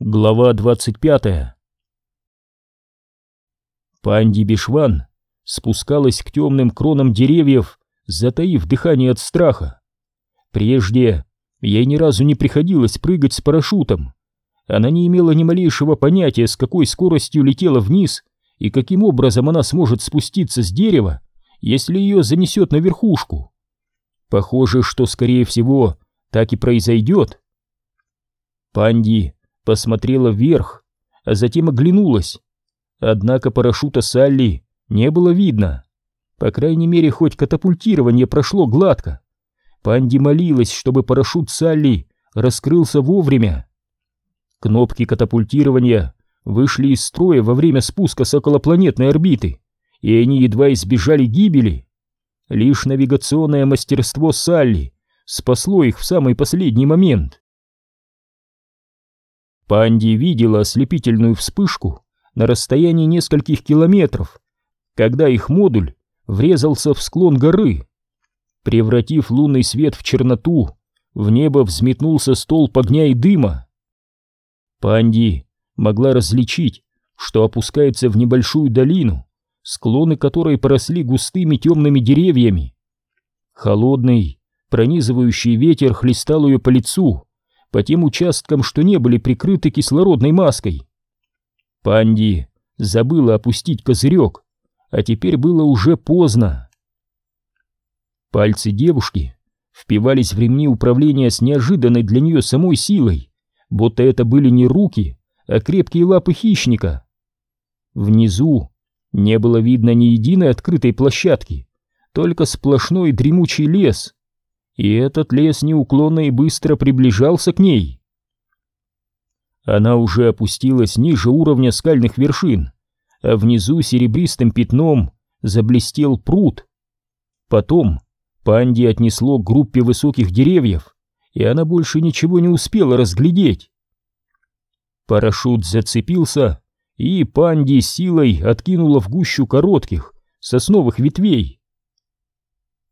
Глава 25 Панди Бишван спускалась к темным кронам деревьев, затаив дыхание от страха. Прежде ей ни разу не приходилось прыгать с парашютом. Она не имела ни малейшего понятия, с какой скоростью летела вниз и каким образом она сможет спуститься с дерева, если ее занесет на верхушку. Похоже, что, скорее всего, так и произойдет. Панди посмотрела вверх, а затем оглянулась. Однако парашюта Салли не было видно. По крайней мере, хоть катапультирование прошло гладко. Панди молилась, чтобы парашют Салли раскрылся вовремя. Кнопки катапультирования вышли из строя во время спуска с околопланетной орбиты, и они едва избежали гибели. Лишь навигационное мастерство Салли спасло их в самый последний момент. Панди видела ослепительную вспышку на расстоянии нескольких километров, когда их модуль врезался в склон горы. Превратив лунный свет в черноту, в небо взметнулся столб огня и дыма. Панди могла различить, что опускается в небольшую долину, склоны которой поросли густыми темными деревьями. Холодный, пронизывающий ветер хлестал ее по лицу, по тем участкам, что не были прикрыты кислородной маской. Панди забыла опустить козырек, а теперь было уже поздно. Пальцы девушки впивались в ремни управления с неожиданной для нее самой силой, будто это были не руки, а крепкие лапы хищника. Внизу не было видно ни единой открытой площадки, только сплошной дремучий лес — и этот лес неуклонно и быстро приближался к ней. Она уже опустилась ниже уровня скальных вершин, а внизу серебристым пятном заблестел пруд. Потом Панди отнесло к группе высоких деревьев, и она больше ничего не успела разглядеть. Парашют зацепился, и Панди силой откинула в гущу коротких сосновых ветвей.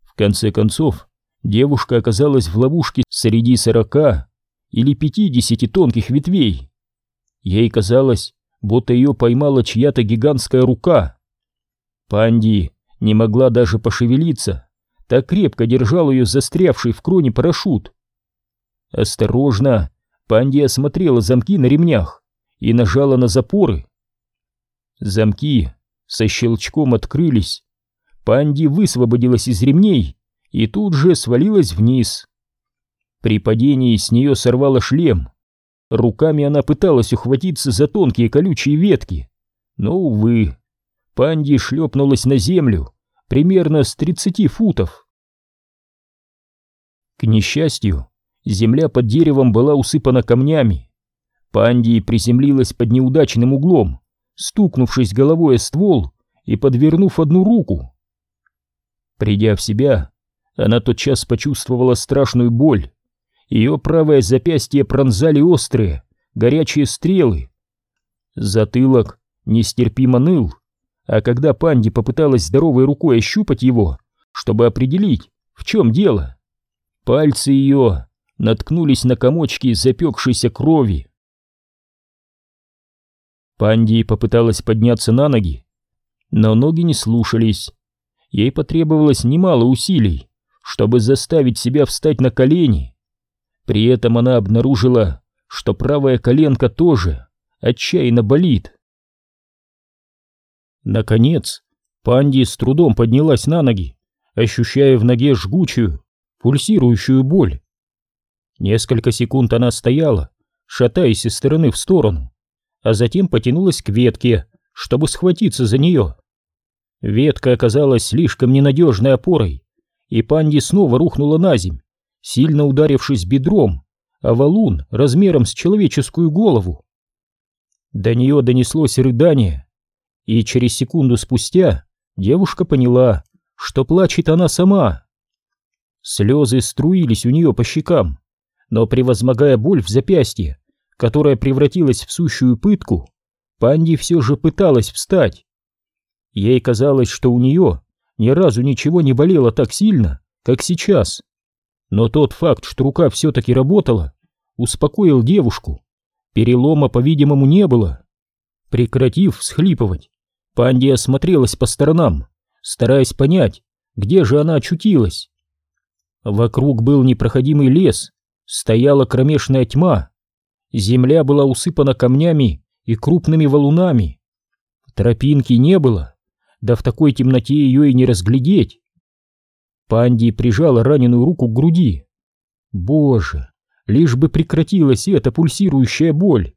В конце концов, девушка оказалась в ловушке среди сорока или пятидесяти тонких ветвей. Ей казалось, будто ее поймала чья-то гигантская рука. Панди не могла даже пошевелиться, так крепко держал ее застрявший в кроне парашют. Осторожно, Панди осмотрела замки на ремнях и нажала на запоры. Замки со щелчком открылись. Панди высвободилась из ремней и тут же свалилась вниз. При падении с нее сорвало шлем. Руками она пыталась ухватиться за тонкие колючие ветки, но, увы, панди шлепнулась на землю примерно с 30 футов. К несчастью, земля под деревом была усыпана камнями. Панди приземлилась под неудачным углом, стукнувшись головой о ствол и подвернув одну руку. Придя в себя, она тотчас почувствовала страшную боль. Ее правое запястье пронзали острые, горячие стрелы. Затылок нестерпимо ныл, а когда Панди попыталась здоровой рукой ощупать его, чтобы определить, в чем дело, пальцы ее наткнулись на комочки запекшейся крови. Панди попыталась подняться на ноги, но ноги не слушались. Ей потребовалось немало усилий, чтобы заставить себя встать на колени. При этом она обнаружила, что правая коленка тоже отчаянно болит. Наконец, Панди с трудом поднялась на ноги, ощущая в ноге жгучую, пульсирующую боль. Несколько секунд она стояла, шатаясь из стороны в сторону, а затем потянулась к ветке, чтобы схватиться за нее. Ветка оказалась слишком ненадежной опорой, и Панди снова рухнула на земь, сильно ударившись бедром, а валун размером с человеческую голову. До нее донеслось рыдание, и через секунду спустя девушка поняла, что плачет она сама. Слезы струились у нее по щекам, но превозмогая боль в запястье, которая превратилась в сущую пытку, Панди все же пыталась встать. Ей казалось, что у нее ни разу ничего не болело так сильно, как сейчас. Но тот факт, что рука все-таки работала, успокоил девушку. Перелома, по-видимому, не было. Прекратив всхлипывать, Панди осмотрелась по сторонам, стараясь понять, где же она очутилась. Вокруг был непроходимый лес, стояла кромешная тьма, земля была усыпана камнями и крупными валунами. Тропинки не было, да в такой темноте ее и не разглядеть. Панди прижала раненую руку к груди. Боже, лишь бы прекратилась эта пульсирующая боль.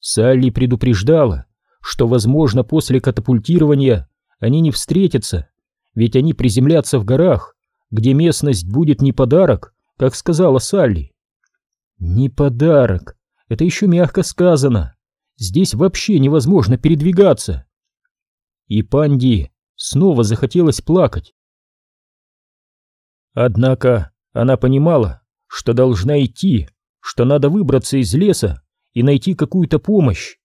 Салли предупреждала, что, возможно, после катапультирования они не встретятся, ведь они приземлятся в горах, где местность будет не подарок, как сказала Салли. Не подарок, это еще мягко сказано. Здесь вообще невозможно передвигаться. И Панди снова захотелось плакать. Однако она понимала, что должна идти, что надо выбраться из леса и найти какую-то помощь.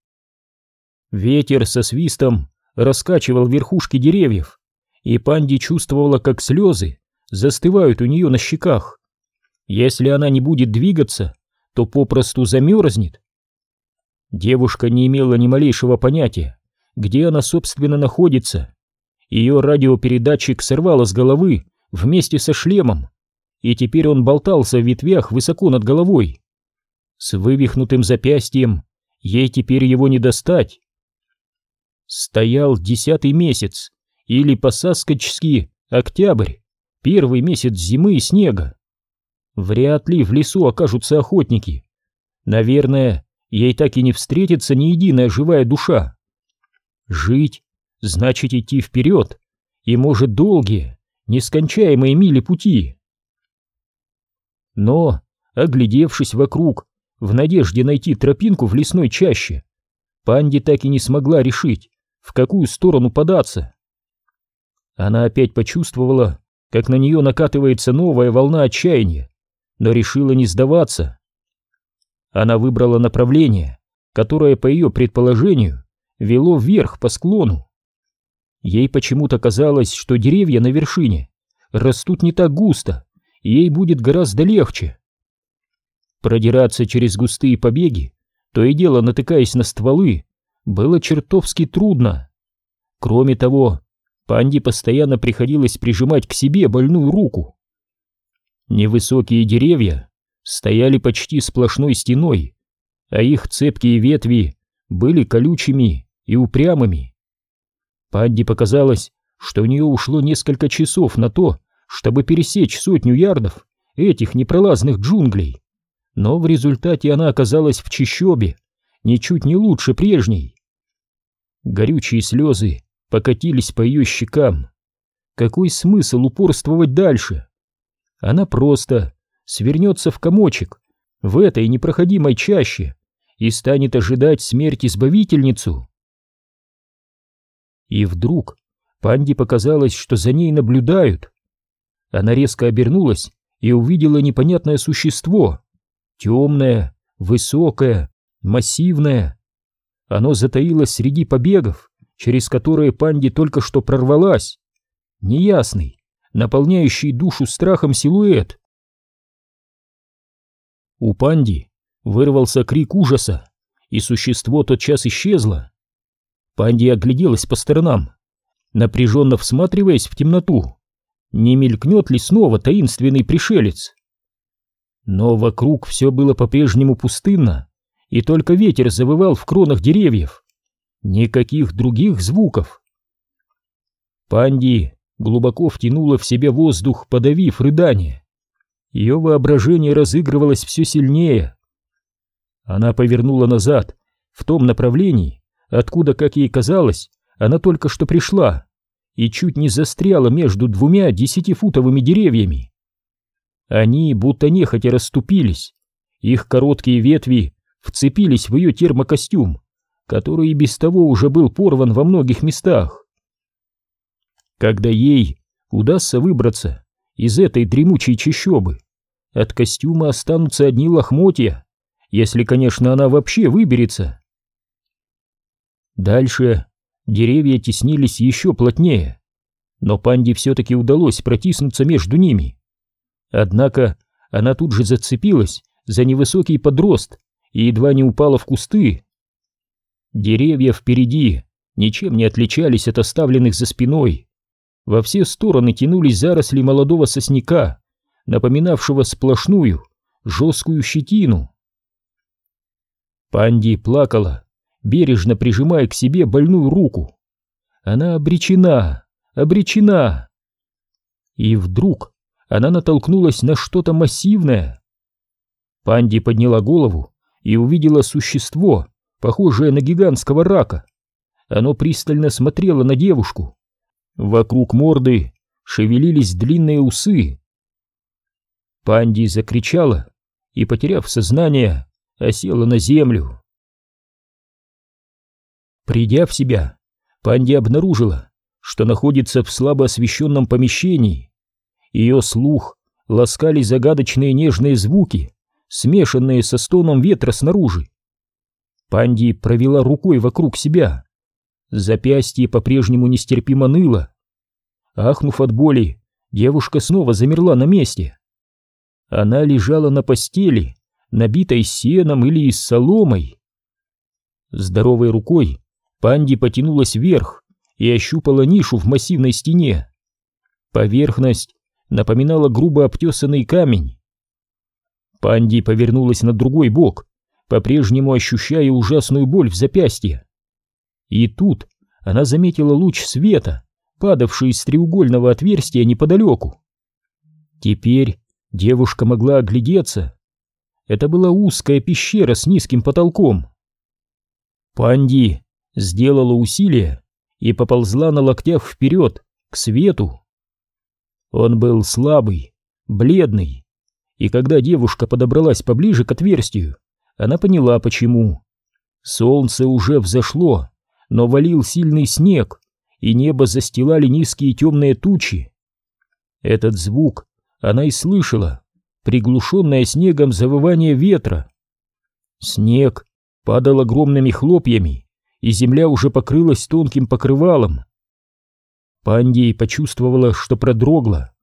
Ветер со свистом раскачивал верхушки деревьев, и Панди чувствовала, как слезы застывают у нее на щеках. Если она не будет двигаться, то попросту замерзнет. Девушка не имела ни малейшего понятия, где она, собственно, находится. Ее радиопередатчик сорвало с головы вместе со шлемом, и теперь он болтался в ветвях высоко над головой. С вывихнутым запястьем ей теперь его не достать. Стоял десятый месяц, или по-саскочски октябрь, первый месяц зимы и снега. Вряд ли в лесу окажутся охотники. Наверное, ей так и не встретится ни единая живая душа. Жить значит идти вперед, и, может, долгие, нескончаемые мили пути. Но, оглядевшись вокруг, в надежде найти тропинку в лесной чаще, Панди так и не смогла решить, в какую сторону податься. Она опять почувствовала, как на нее накатывается новая волна отчаяния, но решила не сдаваться. Она выбрала направление, которое, по ее предположению, вело вверх по склону. Ей почему-то казалось, что деревья на вершине растут не так густо, и ей будет гораздо легче. Продираться через густые побеги, то и дело натыкаясь на стволы, было чертовски трудно. Кроме того, Панде постоянно приходилось прижимать к себе больную руку. Невысокие деревья стояли почти сплошной стеной, а их цепкие ветви были колючими и упрямыми. Падди показалось, что у нее ушло несколько часов на то, чтобы пересечь сотню ярдов этих непролазных джунглей, но в результате она оказалась в чищобе, ничуть не лучше прежней. Горючие слезы покатились по ее щекам. Какой смысл упорствовать дальше? Она просто свернется в комочек в этой непроходимой чаще и станет ожидать смерти избавительницу. И вдруг Панде показалось, что за ней наблюдают. Она резко обернулась и увидела непонятное существо. Темное, высокое, массивное. Оно затаилось среди побегов, через которые Панди только что прорвалась. Неясный, наполняющий душу страхом силуэт. У Панди вырвался крик ужаса, и существо тотчас исчезло. Панди огляделась по сторонам, напряженно всматриваясь в темноту. Не мелькнет ли снова таинственный пришелец? Но вокруг все было по-прежнему пустынно, и только ветер завывал в кронах деревьев. Никаких других звуков. Панди глубоко втянула в себя воздух, подавив рыдание. Ее воображение разыгрывалось все сильнее. Она повернула назад, в том направлении, откуда, как ей казалось, она только что пришла, и чуть не застряла между двумя десятифутовыми деревьями. Они будто нехотя расступились, их короткие ветви вцепились в ее термокостюм, который и без того уже был порван во многих местах. Когда ей удастся выбраться из этой дремучей чащобы, от костюма останутся одни лохмотья, если, конечно, она вообще выберется. Дальше деревья теснились еще плотнее, но панде все-таки удалось протиснуться между ними. Однако она тут же зацепилась за невысокий подрост и едва не упала в кусты. Деревья впереди ничем не отличались от оставленных за спиной. Во все стороны тянулись заросли молодого сосняка, напоминавшего сплошную, жесткую щетину. Панди плакала, бережно прижимая к себе больную руку. Она обречена, обречена. И вдруг она натолкнулась на что-то массивное. Панди подняла голову и увидела существо, похожее на гигантского рака. Оно пристально смотрело на девушку. Вокруг морды шевелились длинные усы. Панди закричала и, потеряв сознание, осела на землю. Придя в себя, Панди обнаружила, что находится в слабо освещенном помещении. Ее слух ласкали загадочные нежные звуки, смешанные со стоном ветра снаружи. Панди провела рукой вокруг себя. Запястье по-прежнему нестерпимо ныло. Ахнув от боли, девушка снова замерла на месте. Она лежала на постели, набитой сеном или соломой. Здоровой рукой Панди потянулась вверх и ощупала нишу в массивной стене. Поверхность напоминала грубо обтесанный камень. Панди повернулась на другой бок, по-прежнему ощущая ужасную боль в запястье. И тут она заметила луч света, падавший из треугольного отверстия неподалеку. Теперь девушка могла оглядеться. Это была узкая пещера с низким потолком. Панди сделала усилие и поползла на локтях вперед, к свету. Он был слабый, бледный, и когда девушка подобралась поближе к отверстию, она поняла почему. Солнце уже взошло, но валил сильный снег, и небо застилали низкие темные тучи. Этот звук она и слышала, приглушенное снегом завывание ветра. Снег падал огромными хлопьями, и земля уже покрылась тонким покрывалом. Панди почувствовала, что продрогла.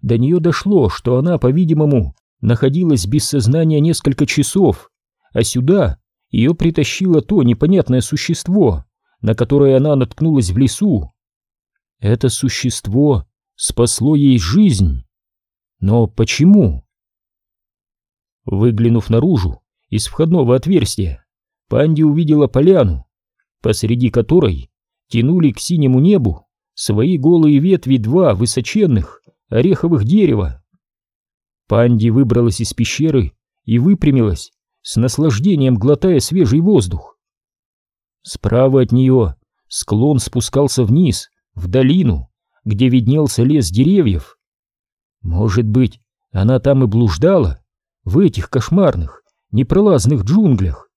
До нее дошло, что она, по-видимому, находилась без сознания несколько часов, а сюда ее притащило то непонятное существо, на которое она наткнулась в лесу. Это существо спасло ей жизнь. Но почему? Выглянув наружу из входного отверстия, Панди увидела поляну, посреди которой тянули к синему небу свои голые ветви два высоченных ореховых дерева. Панди выбралась из пещеры и выпрямилась, с наслаждением глотая свежий воздух. Справа от нее склон спускался вниз, в долину, где виднелся лес деревьев. Может быть, она там и блуждала, в этих кошмарных, непролазных джунглях.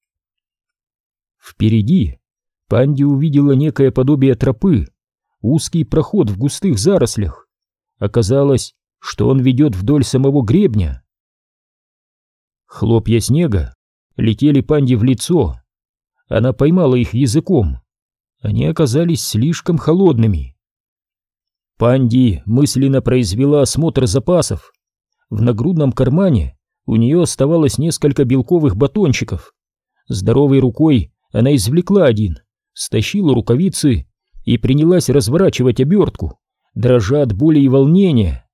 Впереди Панди увидела некое подобие тропы, узкий проход в густых зарослях. Оказалось, что он ведет вдоль самого гребня. Хлопья снега летели панде в лицо. Она поймала их языком. Они оказались слишком холодными. Панди мысленно произвела осмотр запасов. В нагрудном кармане у нее оставалось несколько белковых батончиков. Здоровой рукой она извлекла один, стащила рукавицы и принялась разворачивать обертку, дрожа от боли и волнения.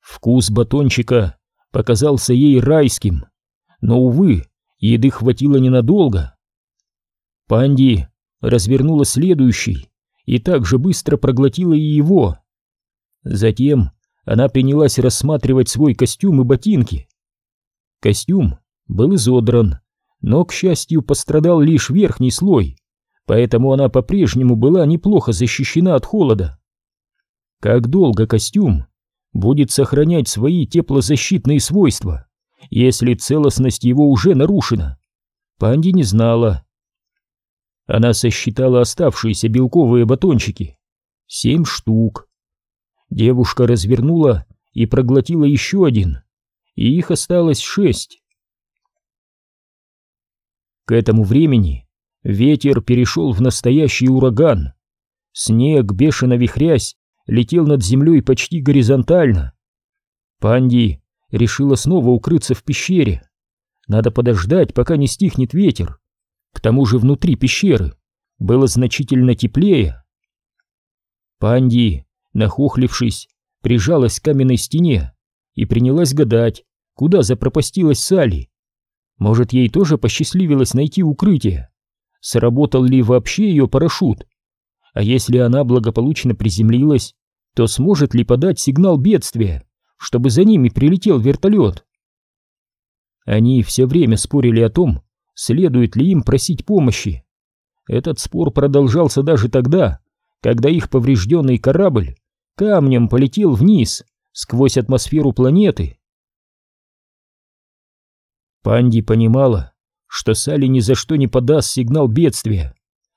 Вкус батончика показался ей райским, но, увы, еды хватило ненадолго. Панди развернула следующий и так же быстро проглотила и его. Затем она принялась рассматривать свой костюм и ботинки. Костюм был изодран, но, к счастью, пострадал лишь верхний слой, поэтому она по-прежнему была неплохо защищена от холода. Как долго костюм будет сохранять свои теплозащитные свойства, если целостность его уже нарушена? Панди не знала. Она сосчитала оставшиеся белковые батончики. Семь штук. Девушка развернула и проглотила еще один, и их осталось шесть. К этому времени ветер перешел в настоящий ураган. Снег, бешено вихрясь, летел над землей почти горизонтально. Панди решила снова укрыться в пещере. надо подождать, пока не стихнет ветер. К тому же внутри пещеры было значительно теплее. Панди, нахохлившись, прижалась к каменной стене и принялась гадать, куда запропастилась Салли. Может, ей тоже посчастливилось найти укрытие? Сработал ли вообще ее парашют? А если она благополучно приземлилась, то сможет ли подать сигнал бедствия, чтобы за ними прилетел вертолет? Они все время спорили о том, следует ли им просить помощи. Этот спор продолжался даже тогда, когда их поврежденный корабль камнем полетел вниз, сквозь атмосферу планеты. Панди понимала, что Салли ни за что не подаст сигнал бедствия.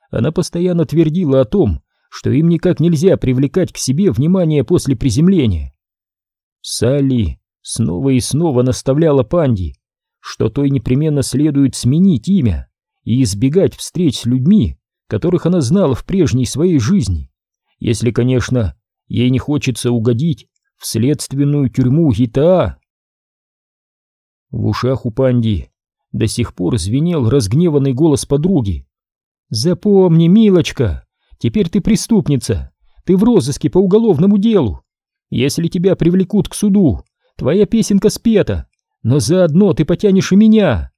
Она постоянно твердила о том, что им никак нельзя привлекать к себе внимание после приземления. Салли снова и снова наставляла Панди, что той непременно следует сменить имя и избегать встреч с людьми, которых она знала в прежней своей жизни, если, конечно, ей не хочется угодить в следственную тюрьму ГИТА. В ушах у Панди до сих пор звенел разгневанный голос подруги. «Запомни, милочка, теперь ты преступница, ты в розыске по уголовному делу. Если тебя привлекут к суду, твоя песенка спета, но заодно ты потянешь и меня.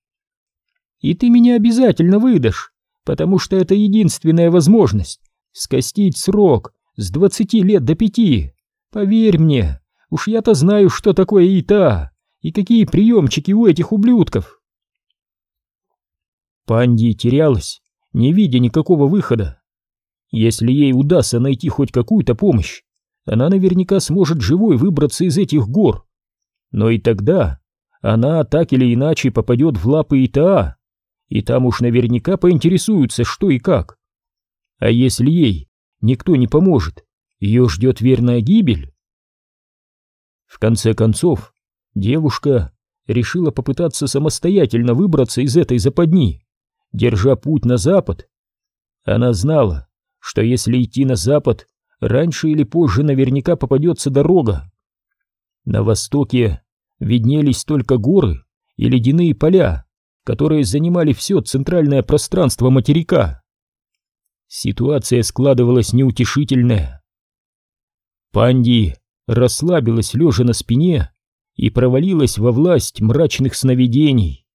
И ты меня обязательно выдашь, потому что это единственная возможность скостить срок с двадцати лет до пяти. Поверь мне, уж я-то знаю, что такое ИТА и какие приемчики у этих ублюдков. Панди терялась, не видя никакого выхода. Если ей удастся найти хоть какую-то помощь, она наверняка сможет живой выбраться из этих гор. Но и тогда она так или иначе попадет в лапы ИТА, и там уж наверняка поинтересуются, что и как. А если ей никто не поможет, ее ждет верная гибель. В конце концов, девушка решила попытаться самостоятельно выбраться из этой западни, держа путь на запад. Она знала, что если идти на запад, раньше или позже наверняка попадется дорога. На востоке виднелись только горы и ледяные поля, которые занимали все центральное пространство материка. Ситуация складывалась неутешительная. Панди расслабилась лежа на спине и провалилась во власть мрачных сновидений.